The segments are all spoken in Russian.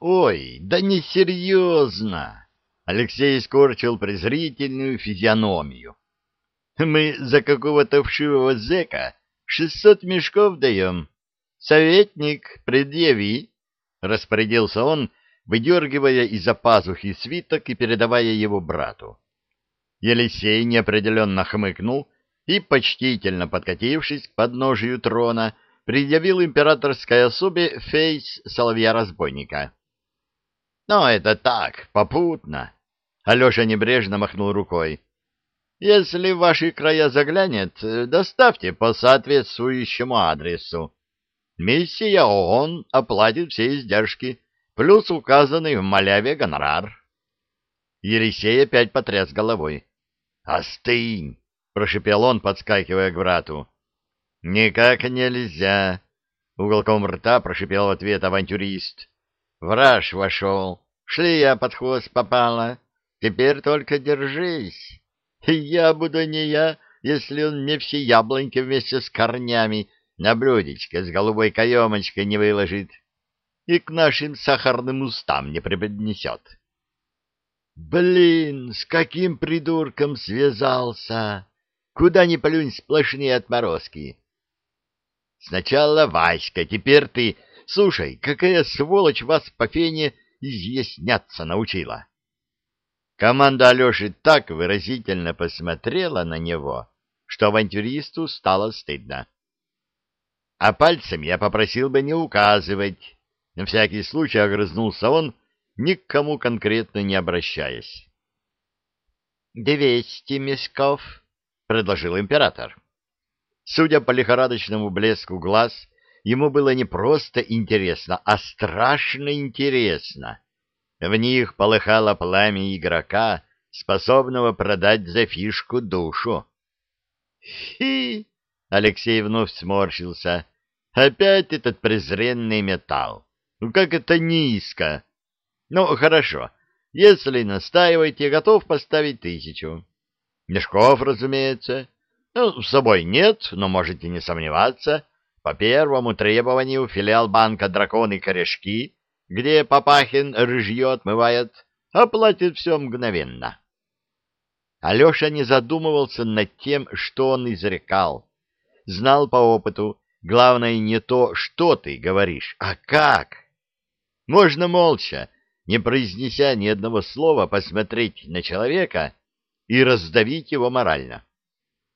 Ой, да несерьезно. Алексей скорчил презрительную физиономию. Мы за какого-то вшивого зэка шестьсот мешков даем. Советник, предъяви, — распорядился он, выдергивая из-за пазухи свиток и передавая его брату. Елисей неопределенно хмыкнул и, почтительно подкатившись к подножию трона, предъявил императорской особе фейс соловья-разбойника. — Но это так, попутно. Алеша небрежно махнул рукой. — Если в ваши края заглянет, доставьте по соответствующему адресу. Миссия ООН оплатит все издержки, плюс указанный в маляве гонорар. Елисей опять потряс головой. «Остынь!» — прошипел он, подскакивая к брату. «Никак нельзя!» — уголком рта прошипел в ответ авантюрист. «Враж вошел. Шлея под хвост попала. Теперь только держись. Я буду не я, если он мне все яблоньки вместе с корнями на блюдечко с голубой каемочкой не выложит и к нашим сахарным устам не преподнесет. Блин, с каким придурком связался? Куда ни плюнь, сплошные отморозки. Сначала Васька, теперь ты. Слушай, какая сволочь вас по фене изъясняться научила? Команда Алеши так выразительно посмотрела на него, что авантюристу стало стыдно. А пальцем я попросил бы не указывать. На всякий случай огрызнулся он, никому конкретно не обращаясь. «Двести мешков», — предложил император. Судя по лихорадочному блеску глаз, ему было не просто интересно, а страшно интересно. В них полыхало пламя игрока, способного продать за фишку душу. «Фи!» — Алексей вновь сморщился. «Опять этот презренный металл. Ну как это низко!» Ну, хорошо. Если настаиваете, готов поставить тысячу. Мешков, разумеется. Ну, с собой нет, но можете не сомневаться. По первому требованию филиал банка «Дракон и корешки», где Папахин рыжье отмывает, оплатит все мгновенно. Алеша не задумывался над тем, что он изрекал. Знал по опыту, главное не то, что ты говоришь, а как. Можно молча, не произнеся ни одного слова, посмотреть на человека и раздавить его морально.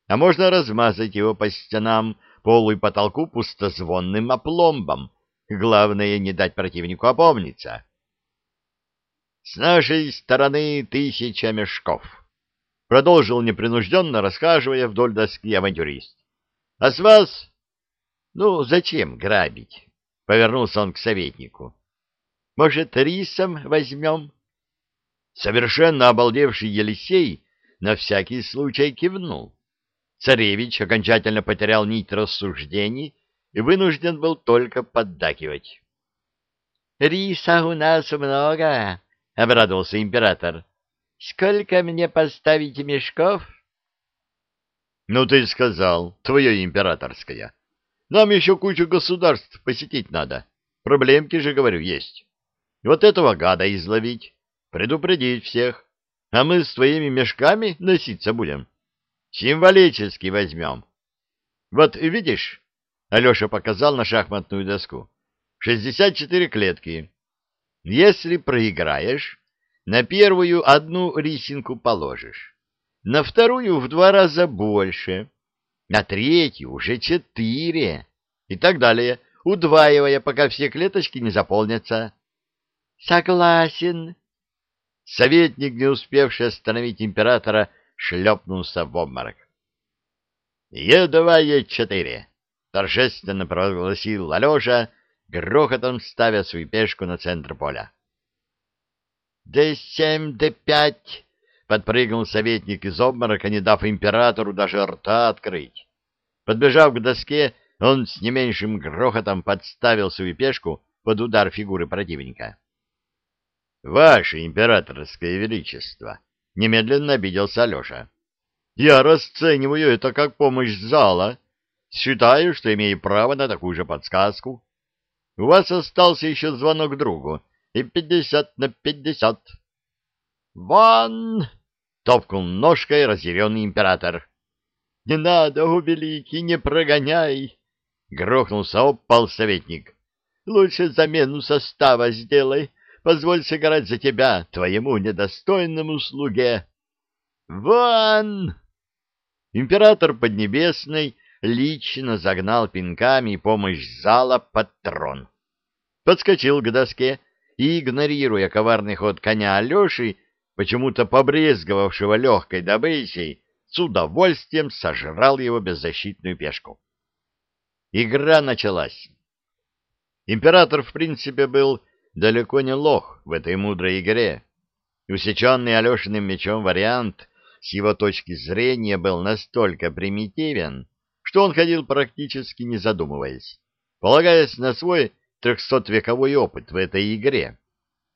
А можно размазать его по стенам, полу и потолку пустозвонным опломбом. Главное, не дать противнику опомниться. «С нашей стороны тысяча мешков», — продолжил непринужденно, расхаживая вдоль доски авантюрист. «А с вас...» «Ну, зачем грабить?» — повернулся он к советнику. Может, рисом возьмем? Совершенно обалдевший Елисей на всякий случай кивнул. Царевич окончательно потерял нить рассуждений и вынужден был только поддакивать. — Риса у нас много, — обрадовался император. — Сколько мне поставить мешков? — Ну, ты сказал, твое императорское. Нам еще кучу государств посетить надо. Проблемки же, говорю, есть. Вот этого гада изловить, предупредить всех, а мы с твоими мешками носиться будем. Символически возьмем. Вот видишь, Алеша показал на шахматную доску, шестьдесят четыре клетки. Если проиграешь, на первую одну рисинку положишь, на вторую в два раза больше, на третью уже четыре и так далее, удваивая, пока все клеточки не заполнятся. Согласен. Советник, не успевший остановить императора, шлепнулся в обморок. «Е-2, Е-4!» — торжественно провозгласил Алеша, грохотом ставя свою пешку на центр поля. «Д-7, Д-5!» — подпрыгнул советник из обморока, не дав императору даже рта открыть. Подбежав к доске, он с не меньшим грохотом подставил свою пешку под удар фигуры противника. Ваше императорское величество, немедленно обиделся Алеша. Я расцениваю это как помощь зала. Считаю, что имею право на такую же подсказку. У вас остался еще звонок другу. и пятьдесят на пятьдесят. «Вон!» — топкнул ножкой разъяренный император. «Не надо, о великий, не прогоняй!» — грохнулся об пол советник. «Лучше замену состава сделай. Позволь сыграть за тебя, твоему недостойному слуге». «Вон!» Император Поднебесной лично загнал пинками помощь зала под трон. Подскочил к доске и, игнорируя коварный ход коня Алеши, почему-то побрезговавшего легкой добычей, с удовольствием сожрал его беззащитную пешку. Игра началась. Император, в принципе, был далеко не лох в этой мудрой игре. Усеченный Алешиным мечом вариант с его точки зрения был настолько примитивен, что он ходил практически не задумываясь, полагаясь на свой трехсотвековой опыт в этой игре.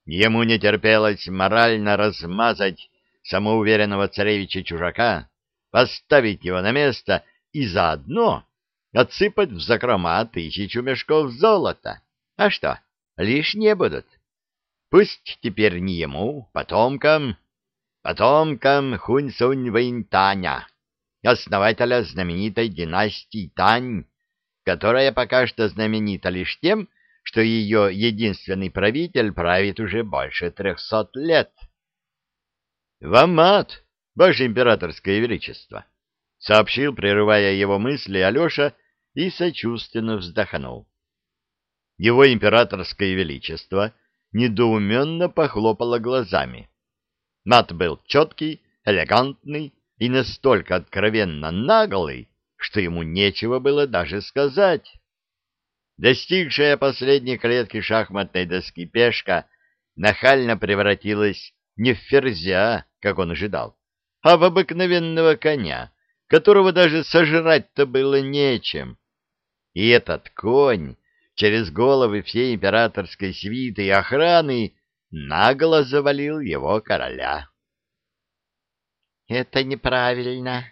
Ему не терпелось морально размазать самоуверенного царевича-чужака, поставить его на место и заодно отсыпать в закрома тысячу мешков золота. А что, лишние будут? Пусть теперь не ему, потомкам, потомкам Хунь-Сунь-Вэнь-Таня, основателя знаменитой династии Тань, которая пока что знаменита лишь тем, что ее единственный правитель правит уже больше трехсот лет. — Вам мат, ваше императорское величество! — сообщил, прерывая его мысли, Алеша и сочувственно вздохнул. Его императорское величество недоуменно похлопало глазами. Мат был четкий, элегантный и настолько откровенно наглый, что ему нечего было даже сказать. Достигшая последней клетки шахматной доски пешка нахально превратилась не в ферзя, как он ожидал, а в обыкновенного коня, которого даже сожрать-то было нечем. И этот конь через головы всей императорской свиты и охраны нагло завалил его короля. — Это неправильно.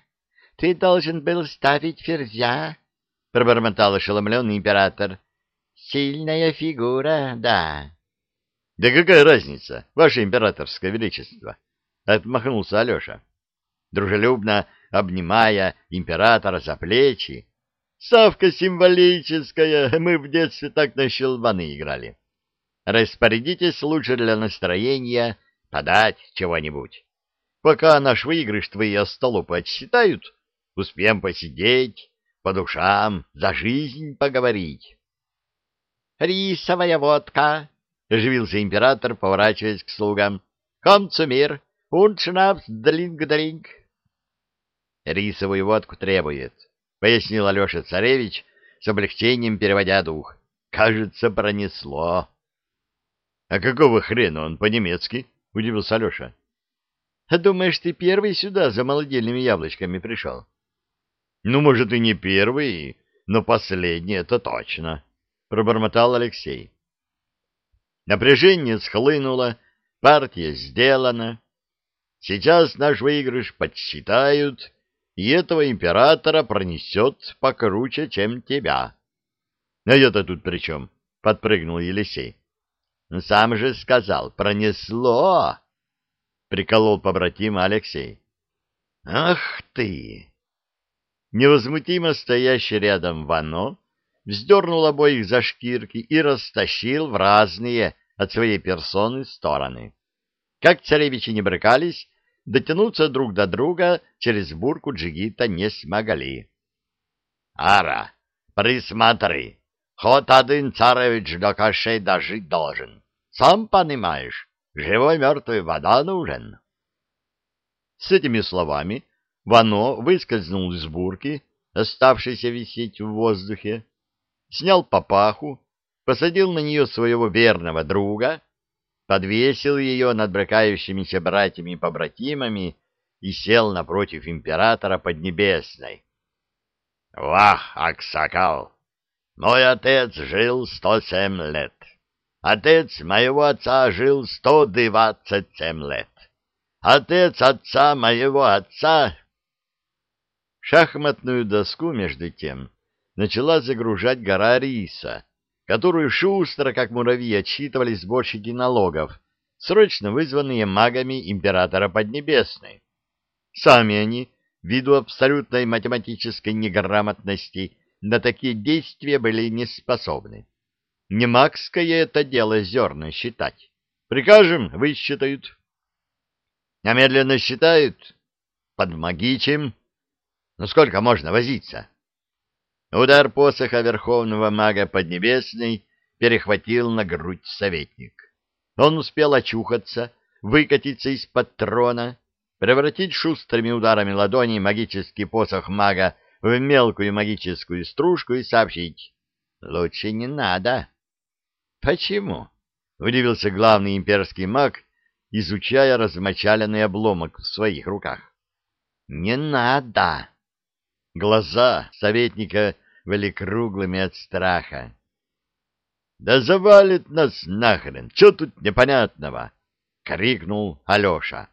Ты должен был ставить ферзя, — пробормотал ошеломленный император. — Сильная фигура, да. — Да какая разница, ваше императорское величество? — отмахнулся Алеша, дружелюбно обнимая императора за плечи. — Савка символическая, мы в детстве так на щелбаны играли. Распорядитесь лучше для настроения подать чего-нибудь. Пока наш выигрыш твои остолопы отсчитают, успеем посидеть, по душам, за жизнь поговорить. — Рисовая водка! — оживился император, поворачиваясь к слугам. — Комцумир, und шнапс длинг-длинг. — Рисовую водку требует, — пояснил Алеша Царевич, с облегчением переводя дух. — Кажется, пронесло. — А какого хрена он по-немецки? — удивился Алеша. — Думаешь, ты первый сюда за молодильными яблочками пришел? — Ну, может, и не первый, но последний, это точно, — пробормотал Алексей. Напряжение схлынуло, партия сделана. Сейчас наш выигрыш подсчитают, и этого императора пронесет покруче, чем тебя. — А я-то тут при чем? — подпрыгнул Елисей. — Сам же сказал, пронесло. — приколол побратима Алексей. «Ах ты!» Невозмутимо стоящий рядом Вано вздернул обоих за шкирки и растащил в разные от своей персоны стороны. Как царевичи не брыкались, дотянуться друг до друга через бурку джигита не смогли. «Ара, присмотри, хоть один царевич до кошей дожить должен, сам понимаешь». Живой мертвый вода нужен. С этими словами Вано выскользнул из бурки, оставшейся висеть в воздухе, снял папаху, посадил на нее своего верного друга, подвесил ее над бракающимися братьями и побратимами и сел напротив императора Поднебесной. «Вах, Аксакал! Мой отец жил сто семь лет. Отец моего отца жил сто двадцать семь лет. Отец отца моего отца... Шахматную доску, между тем, начала загружать гора риса, которую шустро, как муравьи, отсчитывали сборщики налогов, срочно вызванные магами императора Поднебесной. Сами они, ввиду абсолютной математической неграмотности, на такие действия были не способны. Не магское это дело зерна считать. Прикажем, высчитают. А медленно считают, подмагичим. Ну сколько можно возиться? Удар посоха верховного мага Поднебесной перехватил на грудь советник. Он успел очухаться, выкатиться из-под трона, превратить шустрыми ударами ладони магический посох мага в мелкую магическую стружку и сообщить «Лучше не надо». «Почему?» — удивился главный имперский маг, изучая размочаленный обломок в своих руках. «Не надо!» Глаза советника были круглыми от страха. «Да завалит нас нахрен! Че тут непонятного?» — крикнул Алеша.